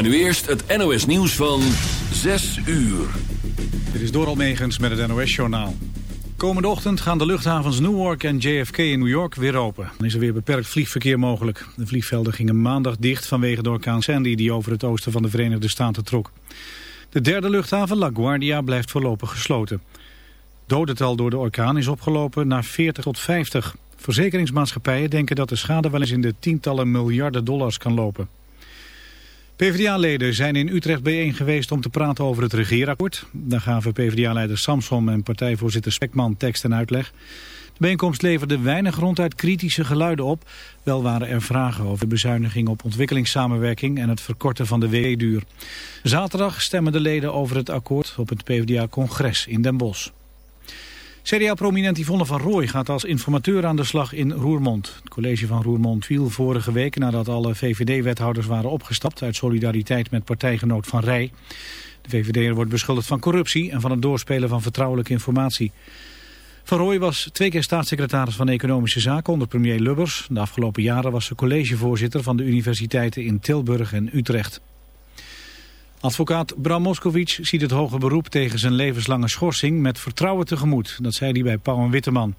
Maar nu eerst het NOS nieuws van 6 uur. Dit is Doral Megens met het NOS-journaal. Komende ochtend gaan de luchthavens Newark en JFK in New York weer open. Dan is er weer beperkt vliegverkeer mogelijk. De vliegvelden gingen maandag dicht vanwege de orkaan Sandy die over het oosten van de Verenigde Staten trok. De derde luchthaven LaGuardia blijft voorlopig gesloten. Dodental door de orkaan is opgelopen naar 40 tot 50. Verzekeringsmaatschappijen denken dat de schade wel eens in de tientallen miljarden dollars kan lopen. PvdA-leden zijn in Utrecht bijeen geweest om te praten over het regeerakkoord. Daar gaven PvdA-leider Samson en partijvoorzitter Spekman tekst en uitleg. De bijeenkomst leverde weinig ronduit kritische geluiden op. Wel waren er vragen over de bezuiniging op ontwikkelingssamenwerking en het verkorten van de WE-duur. Zaterdag stemmen de leden over het akkoord op het PvdA-congres in Den Bosch. CDA-prominent Yvonne van Rooij gaat als informateur aan de slag in Roermond. Het college van Roermond viel vorige week nadat alle VVD-wethouders waren opgestapt... uit solidariteit met partijgenoot Van Rij. De VVD'er wordt beschuldigd van corruptie en van het doorspelen van vertrouwelijke informatie. Van Rooij was twee keer staatssecretaris van Economische Zaken onder premier Lubbers. De afgelopen jaren was ze collegevoorzitter van de universiteiten in Tilburg en Utrecht. Advocaat Bram Moskowitz ziet het hoge beroep tegen zijn levenslange schorsing met vertrouwen tegemoet. Dat zei hij bij Pauw en Witteman.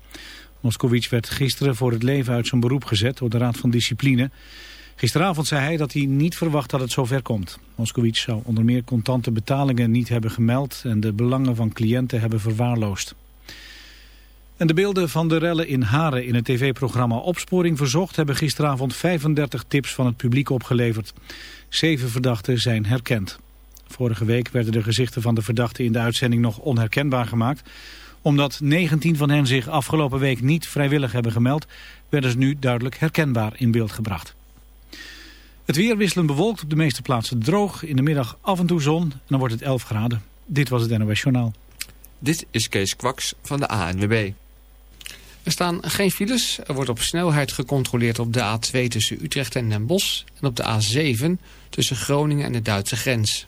Moskowitz werd gisteren voor het leven uit zijn beroep gezet door de Raad van Discipline. Gisteravond zei hij dat hij niet verwacht dat het zover komt. Moskowitz zou onder meer contante betalingen niet hebben gemeld en de belangen van cliënten hebben verwaarloosd. En de beelden van de rellen in Haren in het tv-programma Opsporing Verzocht... hebben gisteravond 35 tips van het publiek opgeleverd. Zeven verdachten zijn herkend. Vorige week werden de gezichten van de verdachten in de uitzending nog onherkenbaar gemaakt. Omdat 19 van hen zich afgelopen week niet vrijwillig hebben gemeld... werden ze nu duidelijk herkenbaar in beeld gebracht. Het weer wisselend bewolkt op de meeste plaatsen droog. In de middag af en toe zon en dan wordt het 11 graden. Dit was het NOS Journaal. Dit is Kees Kwaks van de ANWB. Er staan geen files. Er wordt op snelheid gecontroleerd op de A2 tussen Utrecht en Den Bosch... en op de A7 tussen Groningen en de Duitse grens.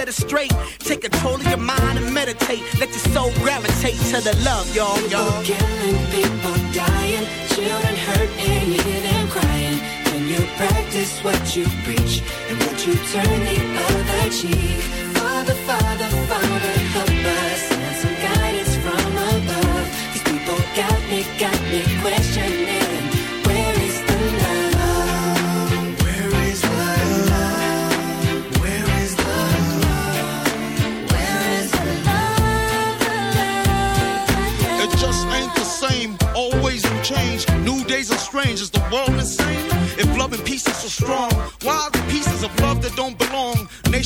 set it straight. Take control of your mind and meditate. Let your soul gravitate to the love, y'all, y'all. People killing, people dying, children hurt and you hear them crying. When you practice what you preach and what you turn the other cheek. Father, Father, Father, strong, are the pieces of love that don't belong?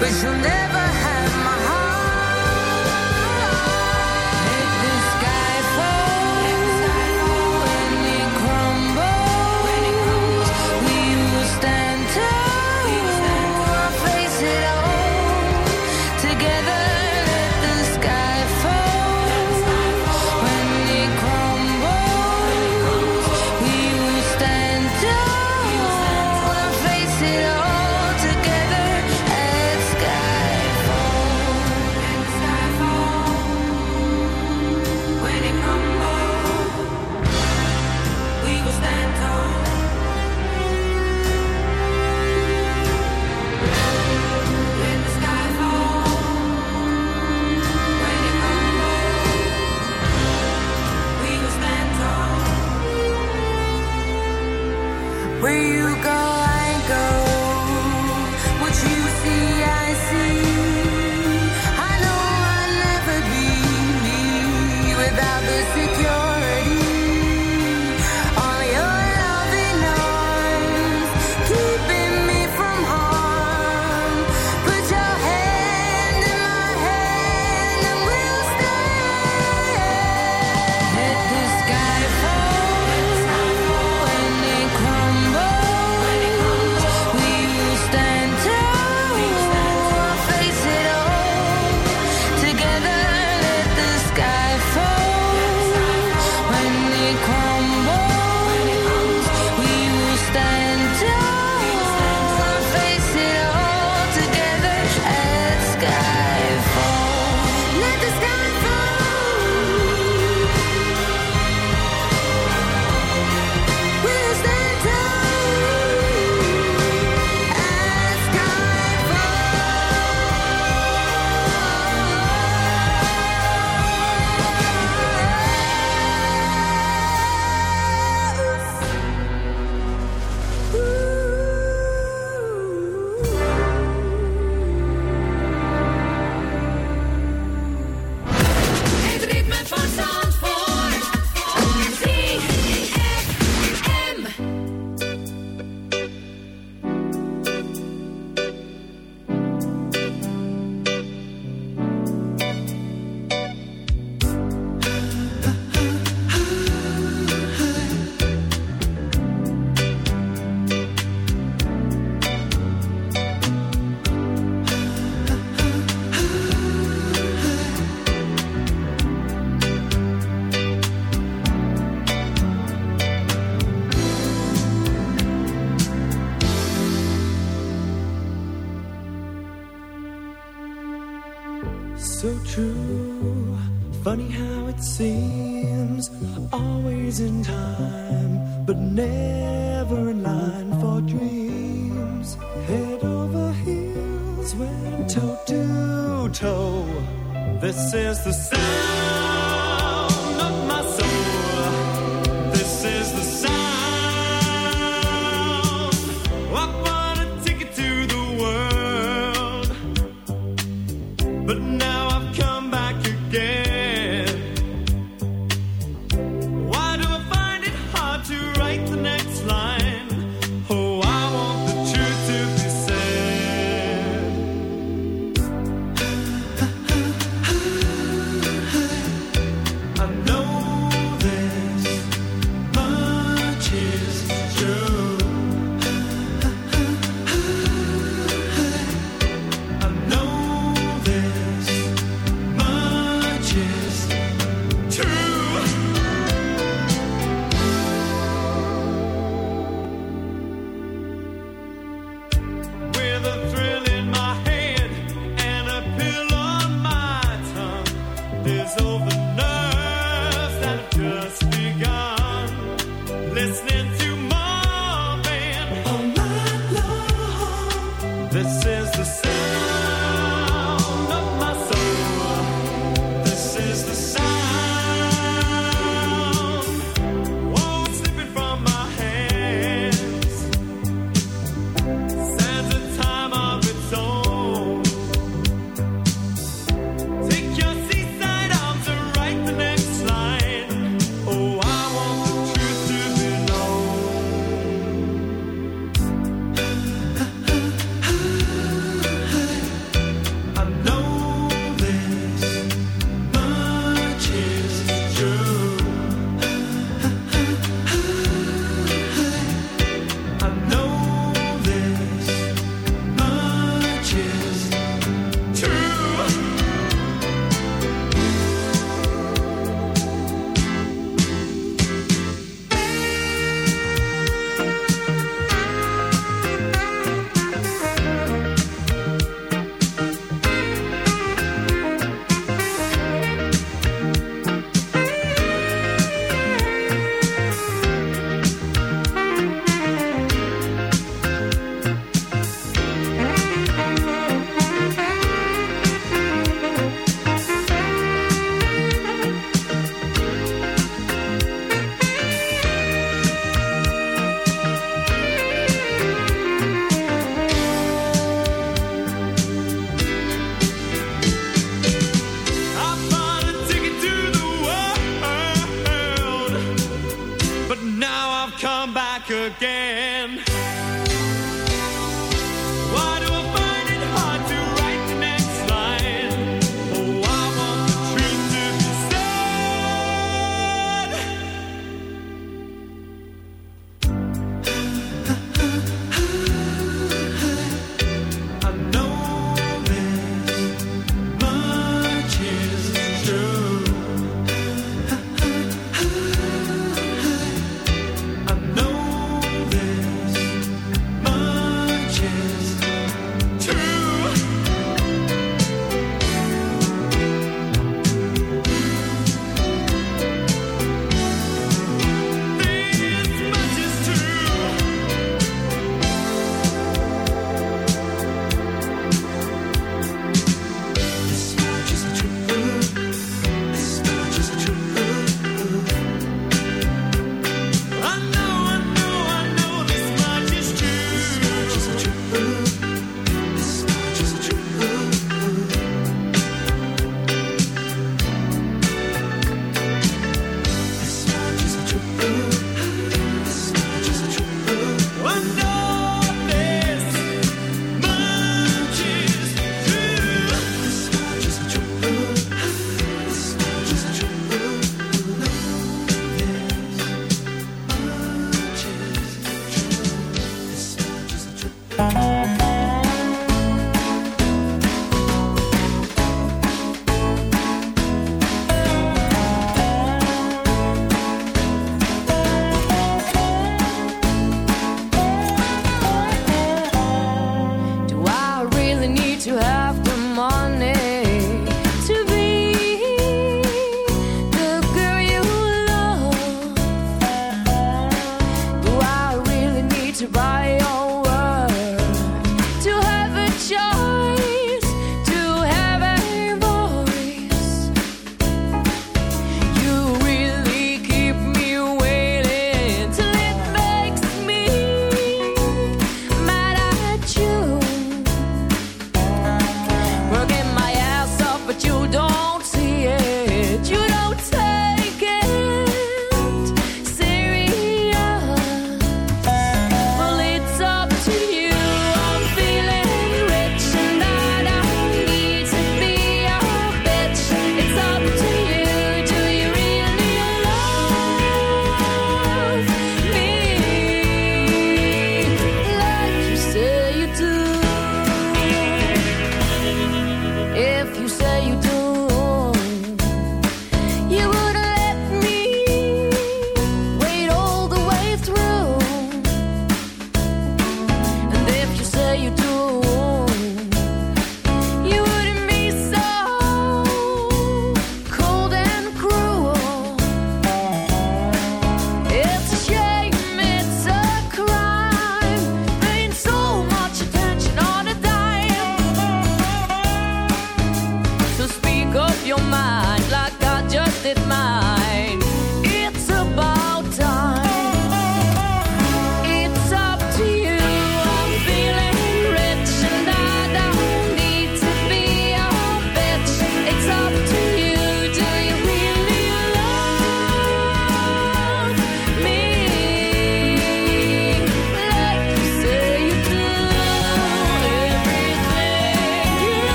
but you'll never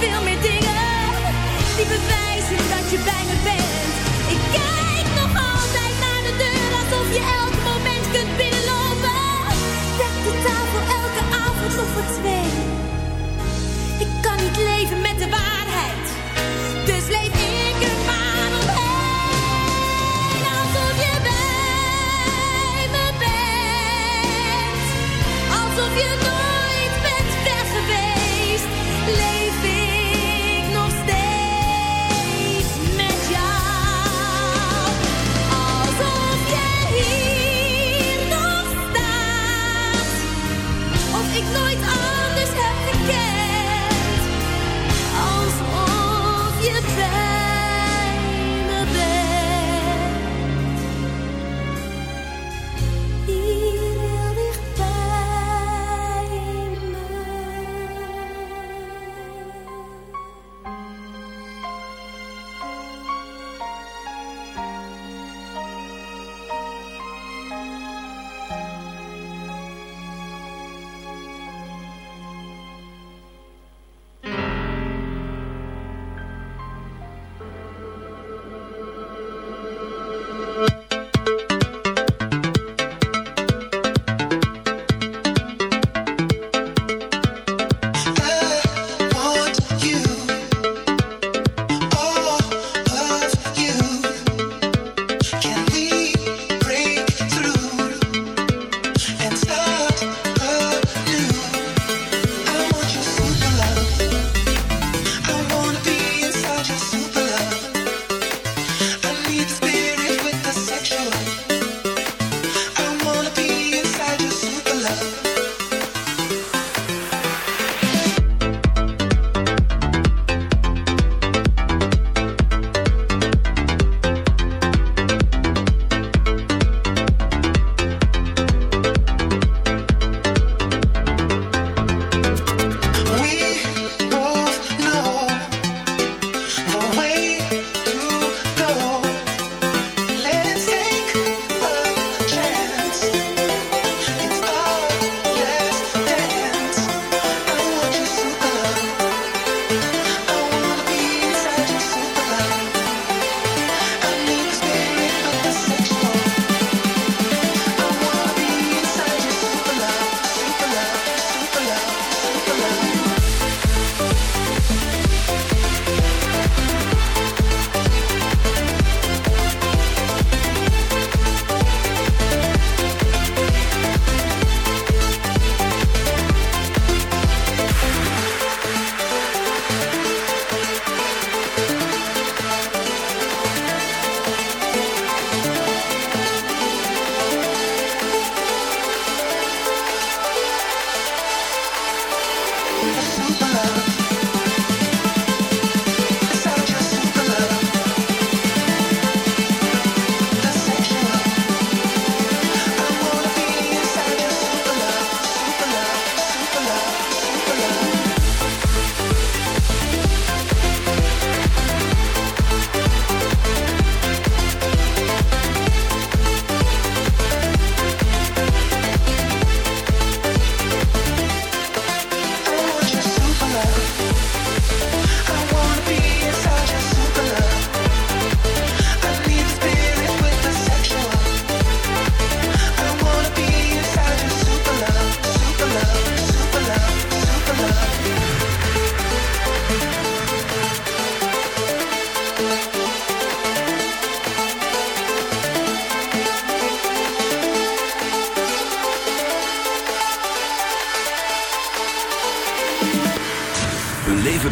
veel meer dingen die bewijzen dat je bij me bent. Ik kijk nog altijd naar de deur alsof je elk moment kunt binnenlopen. Dek de tafel elke avond nog voor twee. Ik kan niet leven met de waarheid.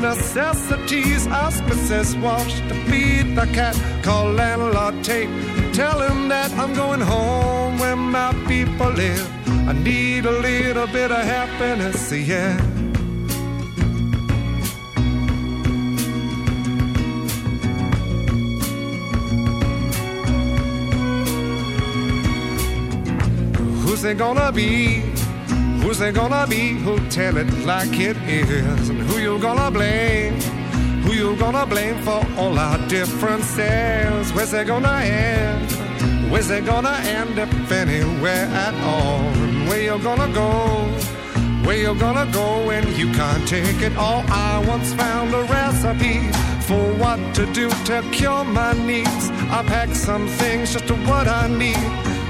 necessities. Ask Mrs. Walsh to feed the cat. Call landlord Tate. Tell him that I'm going home where my people live. I need a little bit of happiness, yeah. Who's it gonna be? Who's it gonna be who'll tell it like it is? You gonna blame? Who you gonna blame for all our differences? Where's it gonna end? Where's it gonna end if anywhere at all? Where you gonna go? Where you gonna go when you can't take it all? I once found a recipe for what to do to cure my needs. I packed some things just to what I need.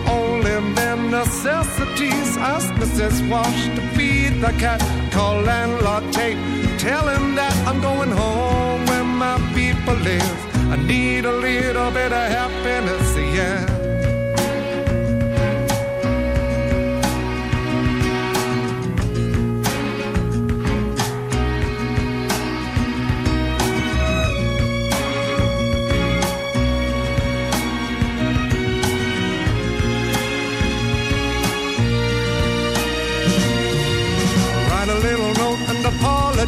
Only them necessities. Ask Mrs. Wash to feed the cat. Call landlord Tate. Tell him that I'm going home where my people live. I need a little bit of happiness, yeah.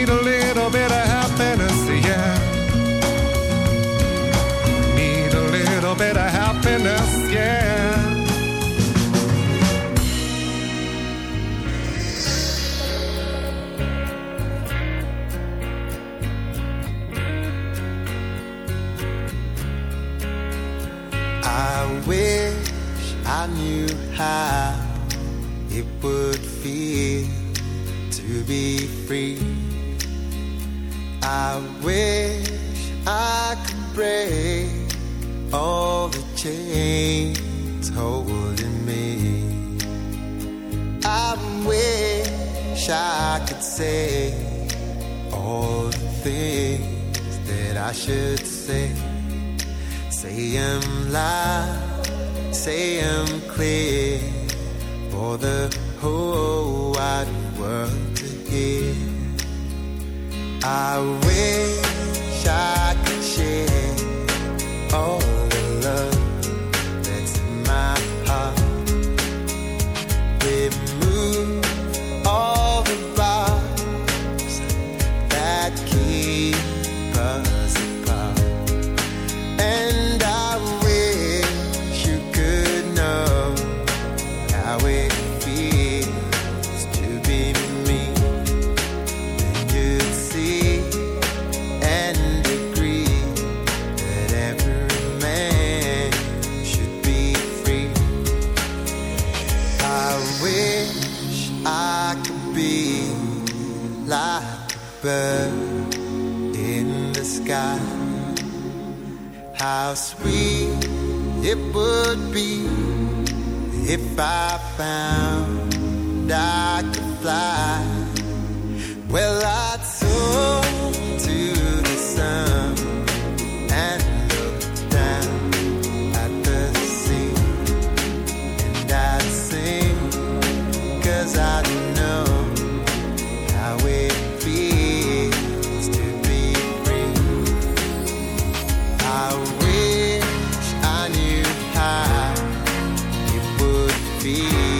need a little bit of happiness, yeah. Need a little bit of happiness, yeah. I wish I knew how it would feel to be free I wish I could break all the chains holding me. I wish I could say all the things that I should say. Say them loud, say them clear for the whole wide world to hear. I wish I could share. it would be if I found I could fly. Well, I see.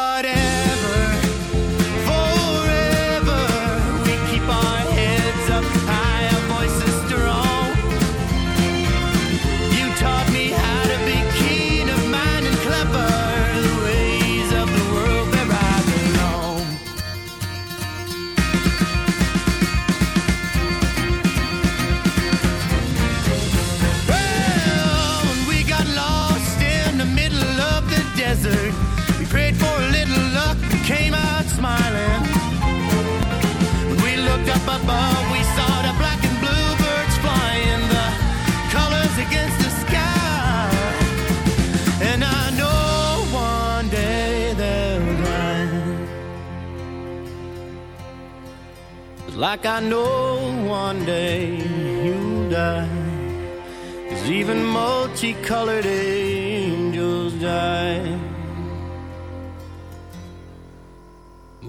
smiling. When we looked up above, we saw the black and blue birds flying, the colors against the sky. And I know one day they'll die. Like I know one day you'll die. Cause even multicolored angels die.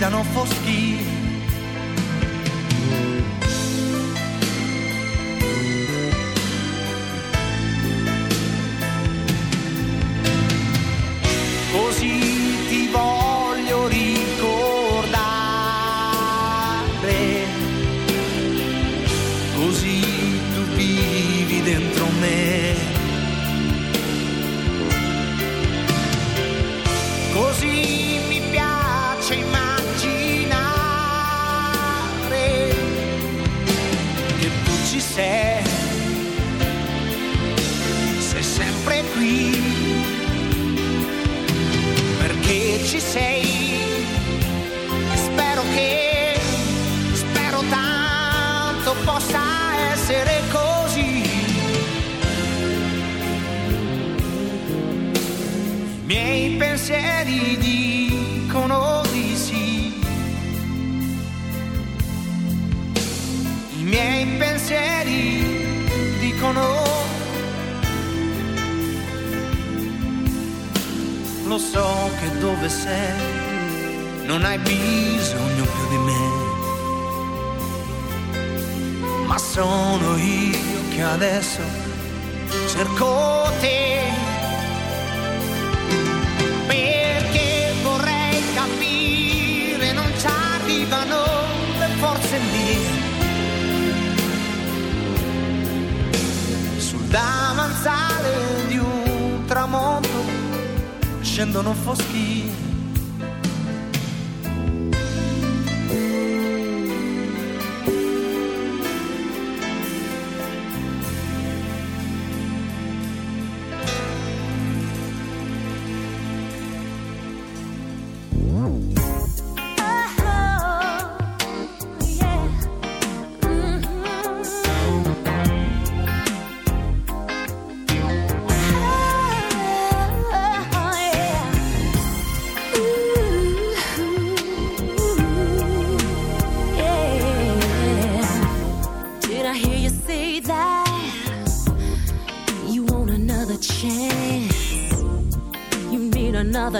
gridano foschi adesso cerco te. Perché vorrei capire, non ci arrivano le forze mie. Sul davanzale di un tramonto scendono foschi.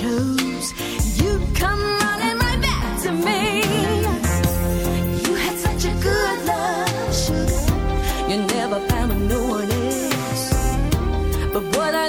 You chose. You'd come running right back to me. You had such a good love, sugar. You never found no one else. But what I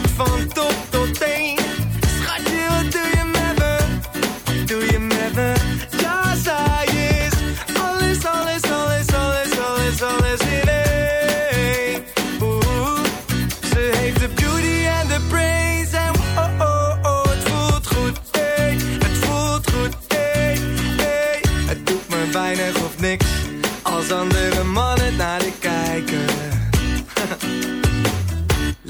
Van top tot teen.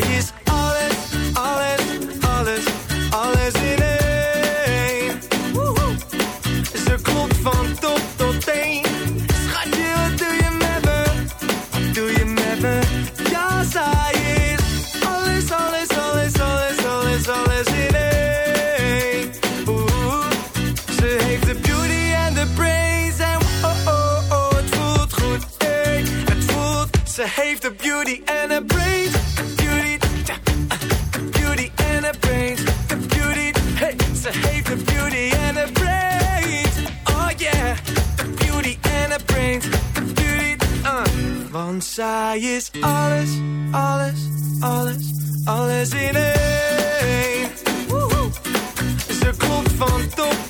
is alles alles alles alles in één. Ze komt van top tot teen. Schatje, wat doe je met me, doe je met me? Ja, zij is alles alles alles alles alles alles in één. Ze heeft de beauty and the brains en oh oh oh, het voelt goed. Het voelt. Ze heeft de beauty and the zij is alles, alles, alles, alles in één. Ze klopt van top